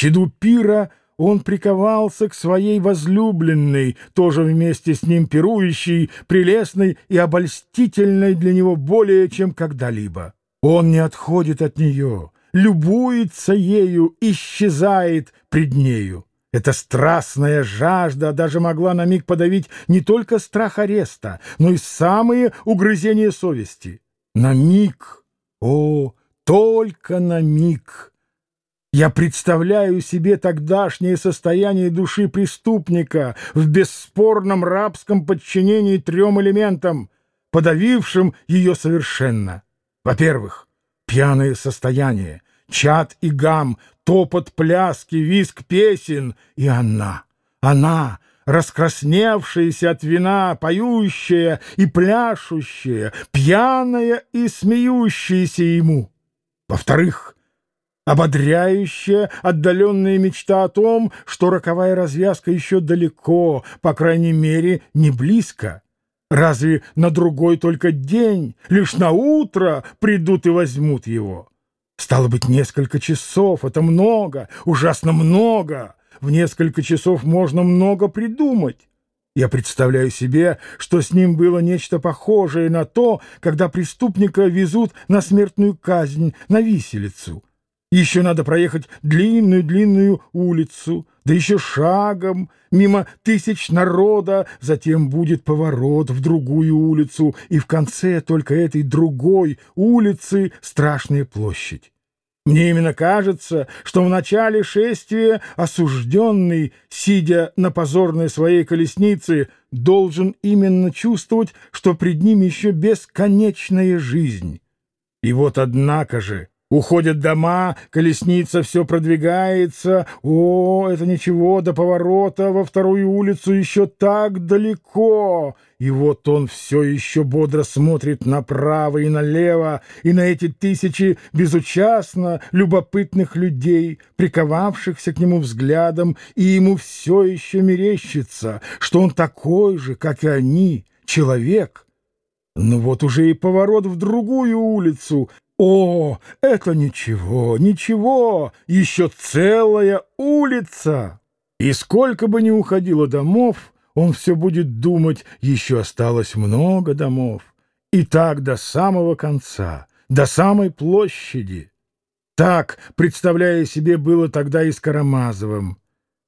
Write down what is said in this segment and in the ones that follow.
чаду пира он приковался к своей возлюбленной, тоже вместе с ним пирующей, прелестной и обольстительной для него более, чем когда-либо. Он не отходит от нее, любуется ею, исчезает пред нею. Эта страстная жажда даже могла на миг подавить не только страх ареста, но и самые угрызения совести. На миг, о, только на миг! Я представляю себе тогдашнее состояние души преступника в бесспорном рабском подчинении трем элементам, подавившим ее совершенно. Во-первых, пьяное состояние, чад и гам, топот пляски, виск песен, и она, она, раскрасневшаяся от вина, поющая и пляшущая, пьяная и смеющаяся ему. Во-вторых, ободряющая отдаленная мечта о том, что роковая развязка еще далеко, по крайней мере, не близко. Разве на другой только день, лишь на утро придут и возьмут его? Стало быть, несколько часов — это много, ужасно много. В несколько часов можно много придумать. Я представляю себе, что с ним было нечто похожее на то, когда преступника везут на смертную казнь, на виселицу. Еще надо проехать длинную-длинную улицу, да еще шагом, мимо тысяч народа, затем будет поворот в другую улицу, и в конце только этой другой улицы страшная площадь. Мне именно кажется, что в начале шествия осужденный, сидя на позорной своей колеснице, должен именно чувствовать, что пред ним еще бесконечная жизнь. И вот однако же Уходят дома, колесница все продвигается. О, это ничего, до поворота во вторую улицу еще так далеко. И вот он все еще бодро смотрит направо и налево, и на эти тысячи безучастно любопытных людей, приковавшихся к нему взглядом, и ему все еще мерещится, что он такой же, как и они, человек. Ну вот уже и поворот в другую улицу, о, это ничего, ничего, еще целая улица! И сколько бы ни уходило домов, он все будет думать, еще осталось много домов. И так до самого конца, до самой площади. Так, представляя себе, было тогда и с Карамазовым.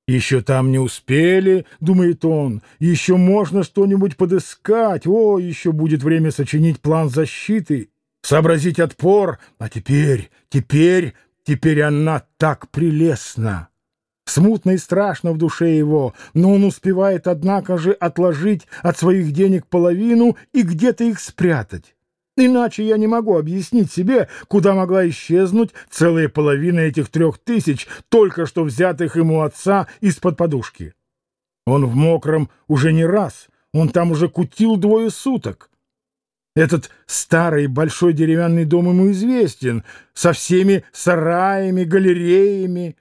Еще там не успели, думает он, еще можно что-нибудь подыскать, о, еще будет время сочинить план защиты сообразить отпор, а теперь, теперь, теперь она так прелестна. Смутно и страшно в душе его, но он успевает, однако же, отложить от своих денег половину и где-то их спрятать. Иначе я не могу объяснить себе, куда могла исчезнуть целая половина этих трех тысяч, только что взятых ему отца из-под подушки. Он в мокром уже не раз, он там уже кутил двое суток. Этот старый большой деревянный дом ему известен, со всеми сараями, галереями.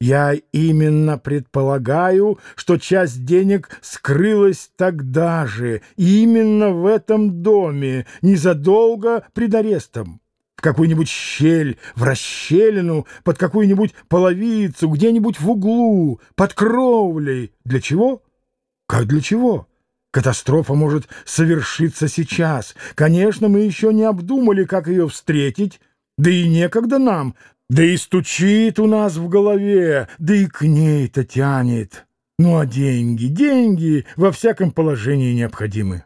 Я именно предполагаю, что часть денег скрылась тогда же, именно в этом доме, незадолго пред арестом. В какую-нибудь щель, в расщелину, под какую-нибудь половицу, где-нибудь в углу, под кровлей. Для чего? Как для чего? Катастрофа может совершиться сейчас. Конечно, мы еще не обдумали, как ее встретить, да и некогда нам, да и стучит у нас в голове, да и к ней-то тянет. Ну а деньги, деньги во всяком положении необходимы.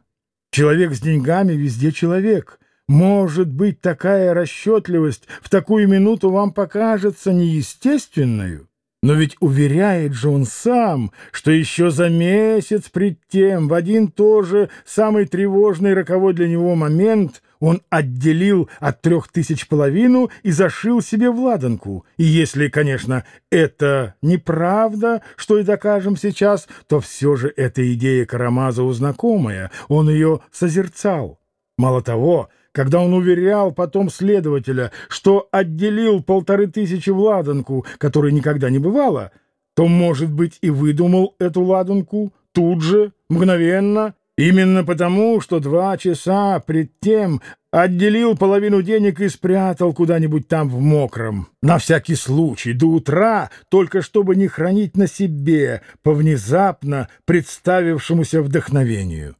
Человек с деньгами везде человек. Может быть, такая расчетливость в такую минуту вам покажется неестественной? Но ведь уверяет же он сам, что еще за месяц пред тем, в один тоже самый тревожный роковой для него момент, он отделил от трех тысяч половину и зашил себе в ладанку. И если, конечно, это неправда, что и докажем сейчас, то все же эта идея Карамазову знакомая, он ее созерцал. Мало того, когда он уверял потом следователя, что отделил полторы тысячи в ладанку, которой никогда не бывало, то, может быть, и выдумал эту ладанку тут же, мгновенно, именно потому, что два часа пред тем Отделил половину денег и спрятал куда-нибудь там в мокром. На всякий случай, до утра, только чтобы не хранить на себе по внезапно представившемуся вдохновению.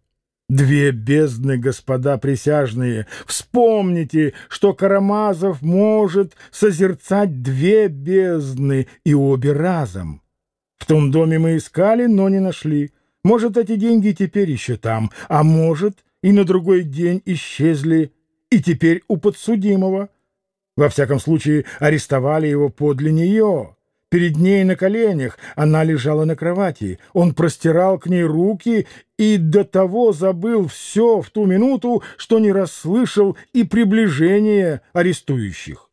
Две бездны, господа присяжные, вспомните, что Карамазов может созерцать две бездны и обе разом. В том доме мы искали, но не нашли. Может, эти деньги теперь еще там, а может, и на другой день исчезли, и теперь у подсудимого. Во всяком случае, арестовали его подле нее. Перед ней на коленях она лежала на кровати. Он простирал к ней руки и до того забыл все в ту минуту, что не расслышал и приближение арестующих.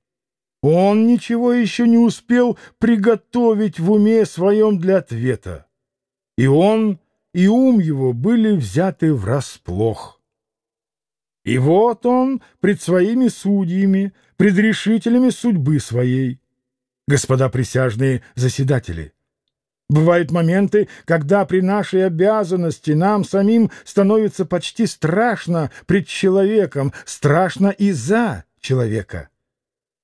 Он ничего еще не успел приготовить в уме своем для ответа. И он, и ум его были взяты врасплох. И вот он пред своими судьями, пред решителями судьбы своей. Господа присяжные заседатели, бывают моменты, когда при нашей обязанности нам самим становится почти страшно пред человеком, страшно и за человека.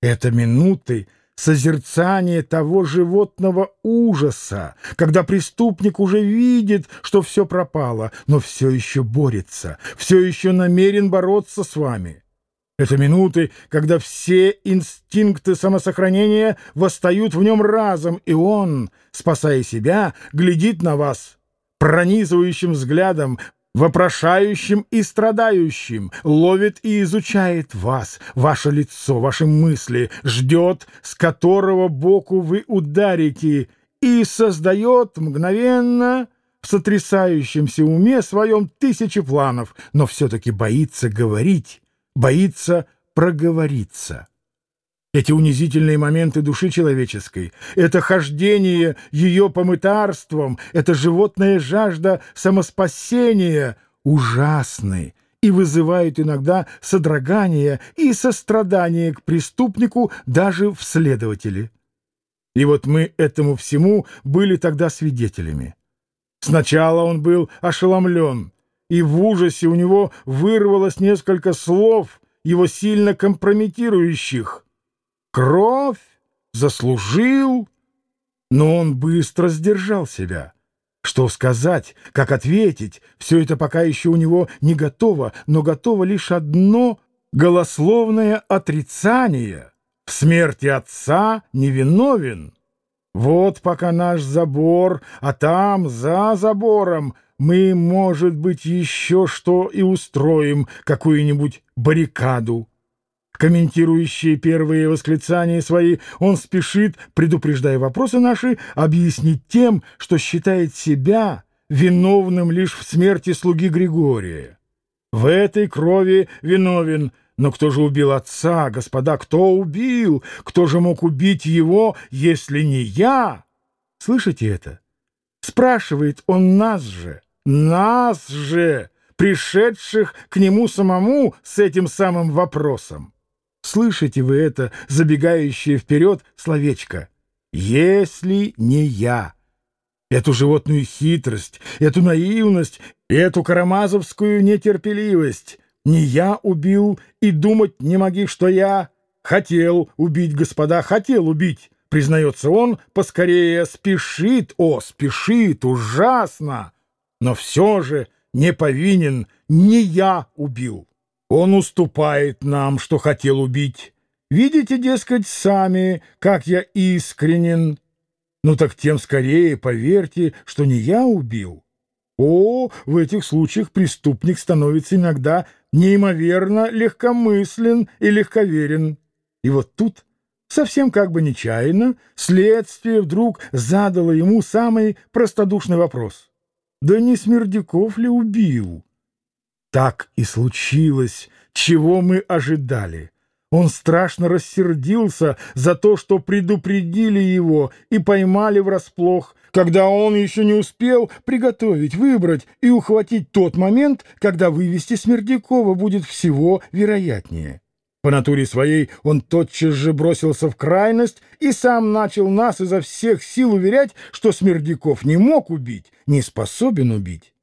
Это минуты созерцания того животного ужаса, когда преступник уже видит, что все пропало, но все еще борется, все еще намерен бороться с вами. Это минуты, когда все инстинкты самосохранения восстают в нем разом, и он, спасая себя, глядит на вас пронизывающим взглядом, вопрошающим и страдающим, ловит и изучает вас, ваше лицо, ваши мысли, ждет, с которого боку вы ударите, и создает мгновенно в сотрясающемся уме своем тысячи планов, но все-таки боится говорить, боится проговориться. Эти унизительные моменты души человеческой, это хождение ее по мытарствам, это животная жажда самоспасения ужасны и вызывают иногда содрогание и сострадание к преступнику даже в следователе. И вот мы этому всему были тогда свидетелями. Сначала он был ошеломлен, и в ужасе у него вырвалось несколько слов, его сильно компрометирующих — Кровь заслужил, но он быстро сдержал себя. Что сказать, как ответить, все это пока еще у него не готово, но готово лишь одно голословное отрицание. В смерти отца невиновен. Вот пока наш забор, а там, за забором, мы, может быть, еще что и устроим, какую-нибудь баррикаду. Комментирующие первые восклицания свои, он спешит, предупреждая вопросы наши, объяснить тем, что считает себя виновным лишь в смерти слуги Григория. В этой крови виновен, но кто же убил отца, господа, кто убил? Кто же мог убить его, если не я? Слышите это? Спрашивает он нас же, нас же, пришедших к нему самому с этим самым вопросом. Слышите вы это забегающее вперед словечко «Если не я». Эту животную хитрость, эту наивность, эту карамазовскую нетерпеливость. Не я убил и думать не моги, что я хотел убить, господа, хотел убить. Признается он, поскорее спешит, о, спешит, ужасно, но все же не повинен, не я убил. Он уступает нам, что хотел убить. Видите, дескать, сами, как я искренен. Ну так тем скорее поверьте, что не я убил. О, в этих случаях преступник становится иногда неимоверно легкомыслен и легковерен. И вот тут, совсем как бы нечаянно, следствие вдруг задало ему самый простодушный вопрос. Да не Смердяков ли убил? Так и случилось, чего мы ожидали. Он страшно рассердился за то, что предупредили его и поймали врасплох, когда он еще не успел приготовить, выбрать и ухватить тот момент, когда вывести Смердякова будет всего вероятнее. По натуре своей он тотчас же бросился в крайность и сам начал нас изо всех сил уверять, что Смердяков не мог убить, не способен убить.